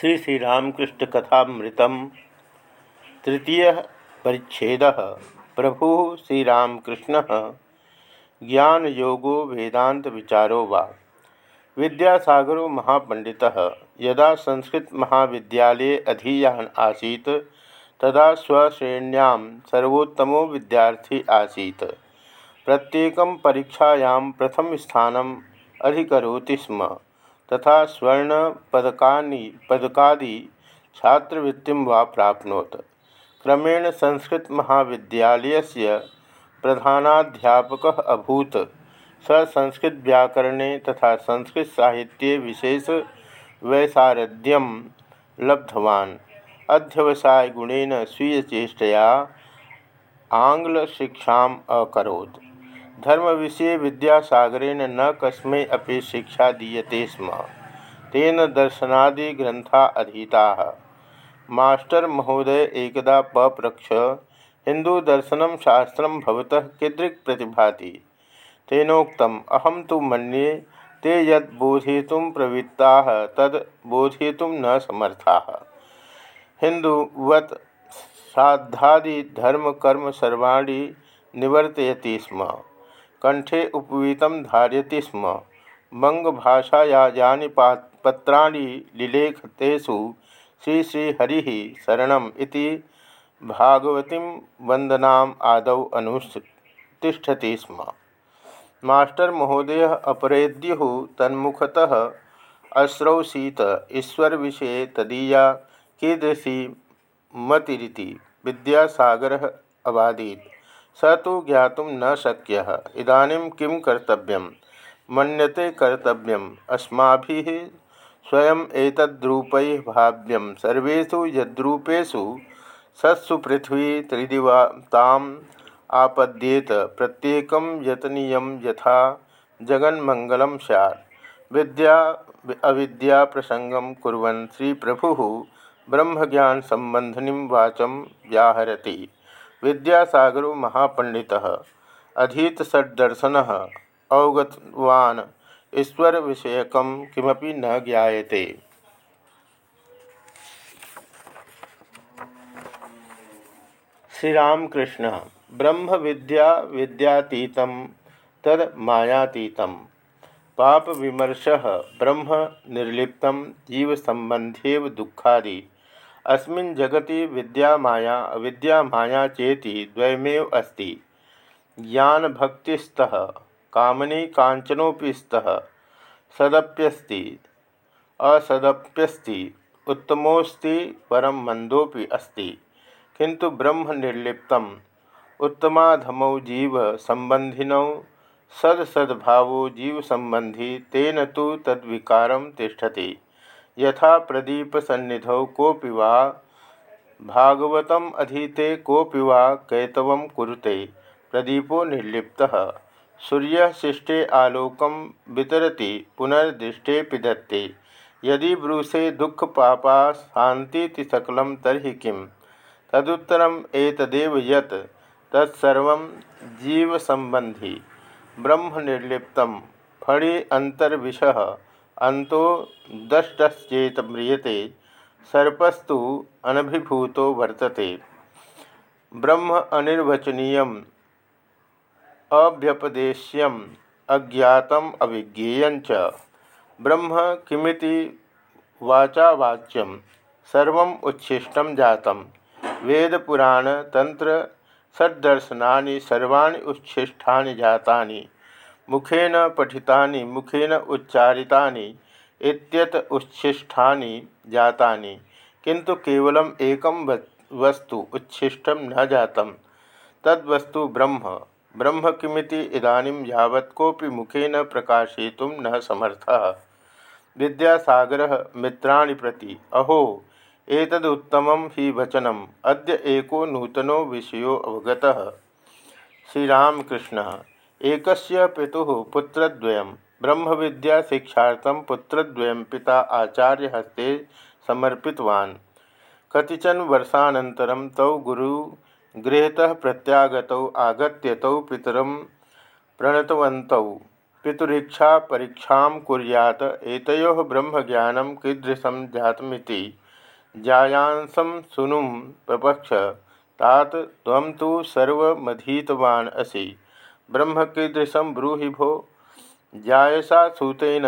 श्री श्रीरामकृष्ण कथामृत तृतीय परिच्छेद। प्रभु श्रीरामकृष्ण ज्ञान योगो वेदांत विचारो वा। विद्यासागरो महापंडित। यदा संस्कृत महाविद्यालये अधीयान आसीत्, तदा स्वश्रेण्यां सर्वोत्तमो विद्यार्थी आसीत्। प्रत्येकं परीक्षायां प्रथम स्थान अधिकरोति स्म। तथा स्वर्ण पदकानि पदकादि छात्रवृत्ति वा प्राप्नोत। क्रमेण संस्कृत महाविद्यालयस्य प्रधानाध्यापकः अभूत। स संस्कृत व्याकरणे तथा संस्कृत साहित्ये विशेष वैसारध्यम लब्धवान्। अध्यवसायगुणेन स्वीयचेष्टया आङ्ग्लशिक्षाम् अकरोत्। धर्म विषय विद्यासागरेण न कस्मै अपि शिक्षा दीयते स्म। तेन दर्शनादि ग्रंथा अधीता। मास्टर महोदय एकदा पप्रक्ष हिंदूदर्शन शास्त्र भवतः कीदृक् प्रतिभाति? तेनोक्तम् अहम तो मन्ये, ते यद प्रवृत्ताः, तद बोधयितुं न समर्थाः। हिंदुवत् श्राद्धादि धर्म सर्वाणी स्म। कंठे उपवीत धारयति स्म। बंगभाषाया यानि पत्राणि लिलेख तेषु श्री श्रीहरि शरण इति भागवती वंदनाम आदौ अनुतिष्ठति स्म। मास्टर महोदय अपरेद्यु तन्मुखतः अश्रौसीत ईश्वर विषय तदीया कीदृशी मतिरिति विद्यासागर अवादीत। स तो ज्ञात न शक्य। इदानीं किं कर्तव्य? मन्यते कर्तव्यम। अस्माभिः स्वयं एतद्रूपैः भाव्यं। सर्वेषु यद्रूपेषु सत्सु पृथ्वी त्रिदिवाताम् आपद्येत। प्रत्येक यतनीय यथा जगन्मंगलं स्यात्। विद्या अविद्या प्रसंगं कुर्वन् श्री प्रभुः ब्रह्मज्ञान संबंधिनीं वाचं व्याहरति। विद्यासागरो महापंडित अधीत षड्दर्शन अवगतवान ईश्वर विषयक किमपि न ज्ञाते श्रीरामकृष्ण ब्रह्म विद्या विद्यातीत, तद मायातीत। पाप विमर्श ब्रह्म निर्लिप्त जीव संबंधेव दुखादि। अस्मिन् जगति विद्या माया अविद्या माया चेति द्वयमेव अस्ति। ज्ञानभक्तिस्तः कामनी कांचनोपि स्तः, सदप्यस्ति, असदप्यस्ति उत्तमोस्ति परम मंदोपि अस्ति। किंतु ब्रह्म निर्लिप्तम उत्तमाधमौ जीव संबंधिनौ सदसद्भावो जीव संबंधी तेन तो तद्विकारम तिष्ठति। यथा प्रदीप सन्निधौ कोपि वा? भागवतम अधीते कोपि वा? कैतव कुरुते। प्रदीपो निर्लिप्त। सूर्य शिष्टे आलोकम वितरति पुनर्दृष्टे पिदत्ते यदि ब्रूसे दुख पापा शांति सकल तरी किं तदुत्तरम एतदेव यत्, तत्सर्व जीव संबंधी ब्रह्म निर्लिप्त फणि अंतर्विष अंतो दष्टश्चेत म्रियते, सर्पस्तु अनभिभूतो वर्तते। ब्रह्म अनिर्वचनीय अभ्यपदेश्यम अज्ञातम अविज्ञेय ब्रह्म किमिति वाचावाच्यम सर्व उच्छिष्ट जात वेदपुराण तंत्र षड्दर्शना सर्वाणी उच्छिष्टा जाता मुखेन पठिता मुखेन उच्चारिता उच्छिष्टानि जातानि। किंतु केवलम एकम वस्तु उच्छिष्ट न जातम। तद्वस्तु ब्रह्म। ब्रह्म किमिति इदानीं यावत् मुखेन प्रकाशयितुं न समर्थः। विद्यासागरः मित्राणि प्रति। अहो, एतदुत्तमं हि वचनम्। अद्य एको नूतनो विषयो अवगतः। श्रीरामकृष्णः। एकस्य पितुः पुत्रद्वयं ब्रह्म विद्या शिक्षार्थं पुत्रद्वयं पिता आचार्य हस्ते समर्पितवान्। कतिचन वर्षानन्तरं तौ गुरुगृहतः प्रत्यागतौ आगत्य तौ पितरं प्रणतवन्तौ। पितुरीक्षा परीक्षा कुरियात एतयोः ब्रह्मज्ञानं कीदृशं जातमिति जायांसं सुनुं प्रपक्ष। तात तु असि। ब्रह्म ब्रूहि भो जायसा सुतेन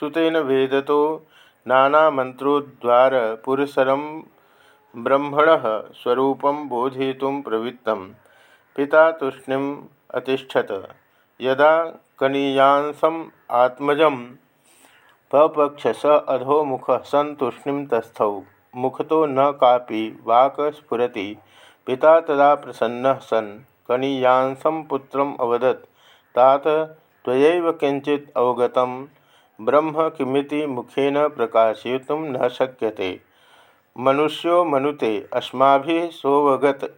सुतेन वेदतो नानामंत्रोद्वार पुरसरम ब्रह्मण स्वरूप बोधयित प्रवृत्त। पिता तूष्णीम अतिष्ठत। यदा कनीयांसम आत्मज पपक्ष स अधोमुख सन तूष्णीम तस्थौ। मुखतो न कापि, वाक स्फुरति। पिता तदा प्रसन्न सन्। कनीयांसम पुत्रम अवदत्। तात त्वयैव किंचित अवगतम। ब्रह्म किमिति मुखेन प्रकाशयितुं न शक्यते। मनुष्यो मनुते, अस्माभिः सोवगत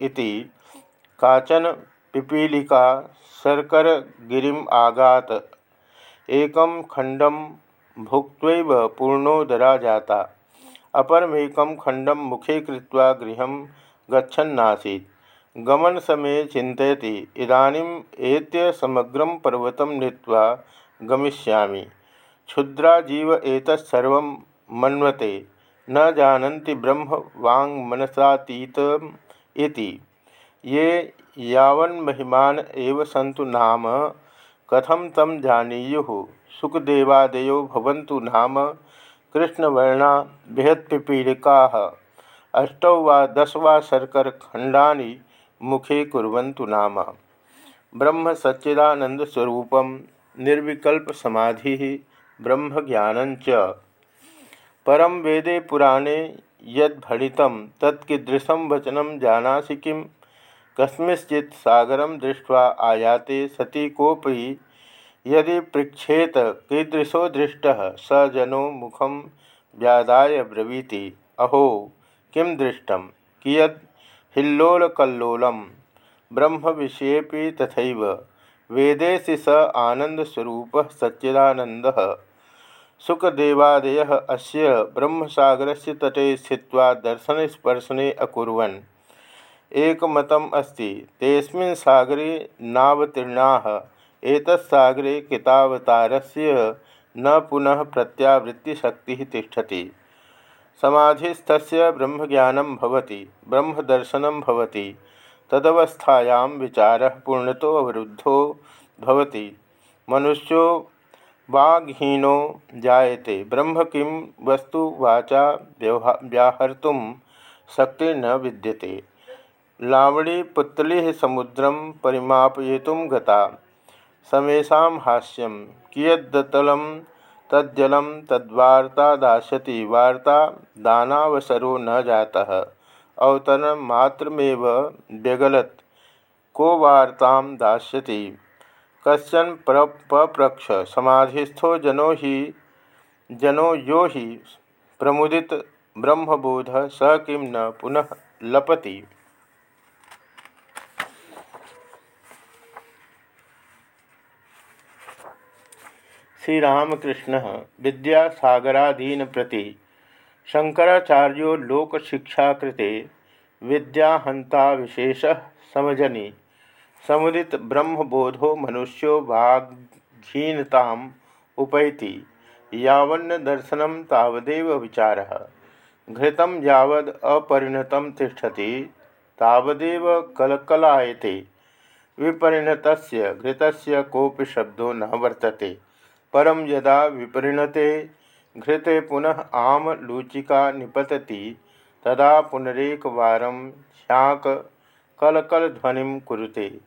काचन पिपीलिका शर्करगिरिम् आगात। एकं खण्डं भुक्त्वैव पूर्णोदरा जाता। अपरमेकं खण्डं मुखे कृत्वा गृहं गच्छन्नासीत्। गमनसमये चिन्तयति। इदानीम् एत्य समग्रं पर्वतं नीत्वा गमिष्यामि। क्षुद्रा जीव एतत्सर्व मन्वते। न जानन्ति ब्रह्म वांग मनसातीत ये यावन्महिमान एव सन्तु नाम। कथम तम जानीयु? सुखदेवादयो भवन्तु नाम। कृष्णवर्णा बृहत्पिपीलिकाः अष्टौ वा दश वा शर्करखण्डानि मुखे कुर्वन्तु नाम ब्रह्म सच्चिदानन्दस्वरूपं ब्रह्म ब्रह्मज्ञानंच परम वेदे पुराणे यदित तत्दृशम वचनम जानासि किं कस्मिंश्चित् सागर दृष्ट्वा आयाते सती कोपी यदि पृछेत कीदृशो दृष्ट, स जनो मुखम व्यादाय ब्रवीति। अहो, किं दृष्ट? कियद हिल्लोलकल्लोलं ब्रह्म विषये तथैव। वेदेशि स आनंदस्वरूप सच्चिदानंद सुखदेवादय अस्य ब्रह्मसागरस्य तटे स्थित्वा दर्शनस्पर्शने अकुर्वन्। एकमतम् अस्ति तेस्मिन् सागरे नावतीर्णाः एतत्सागरे न पुनः प्रत्यावृत्तिशक्तिः तिष्ठति। समाधिस्थस्य ब्रह्मज्ञानं भवति, ब्रह्मदर्शनं भवति, तदवस्थायां विचारः पूर्णतो अवरुद्धो भवति। मनुष्यो वाग्हीनो जायते, ब्रह्म किं वस्तु वाचा व्याहर्तुं शक्ति न विद्यते। लावणी पुतली समुद्रम परिमापयितुं गता समेशा हास्यम कियद्दतलं तज्जलं तद्वार्ता दास्यति, वार्ता दानावसरो न जाता। अवतरणमात्रमेव व्यगलत, को वार्ता दास्यति? कशन पप्रक्ष समाधिस्थो जनो ही, जनो यो ही प्रमुदित ब्रह्मबोध स किं न पुनः लपति। श्रीरामकृष्ण विद्यासागरादीन प्रति शंकराचार्यो लोकशिक्षा कृते विद्याहंता विशेष समझनी समुदित ब्रह्मबोधो मनुष्यो वाघीनता उपैति। यावन्न दर्शनम तावदेव विचार। घृत यद अपरिणत ठति तावदेव कलकलायते। विपरिणत घृत कोपि शब्दो न वर्तते। परम यदा विपरिणते घृते पुनः आम लूचिका निपतति, तदा पुनरेकवार शाक कलकलध्वनि कुरुते।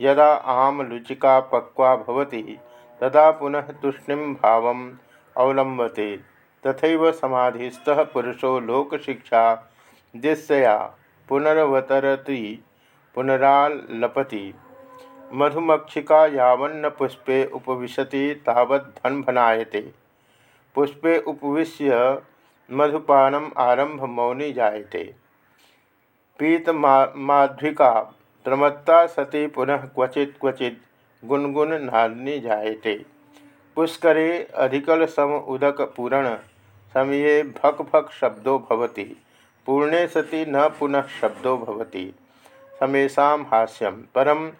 यदा आमलुचिका पक्वा भवति, तदा पुनः तूष्णीम भाव अवलंबते तथा समाधिस्थ पुरुषो लोकशिक्षा दिशया पुनरवतरती, पुनरालपति। मधुमक्षिका यावन्न पुष्पे उपविशति तावद्भन्भनायते पुष्पे उपविश्य मधुपानम आरंभ मौनी जायते। पीतमाध्विका प्रमत्ता सती पुनः क्वचि क्वचि गुनगुन नादनी जायते। पुष्करे अधिकल सम उदक पूरण समये भक भक शब्दों भवति। पूर्णे सति न पुनः शब्दों भवति। समेशा हास्यम परम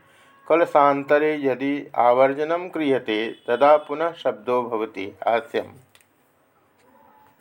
कलशातरे यदि आवर्जन क्रियते तदा पुनः शब्दों हास्यम।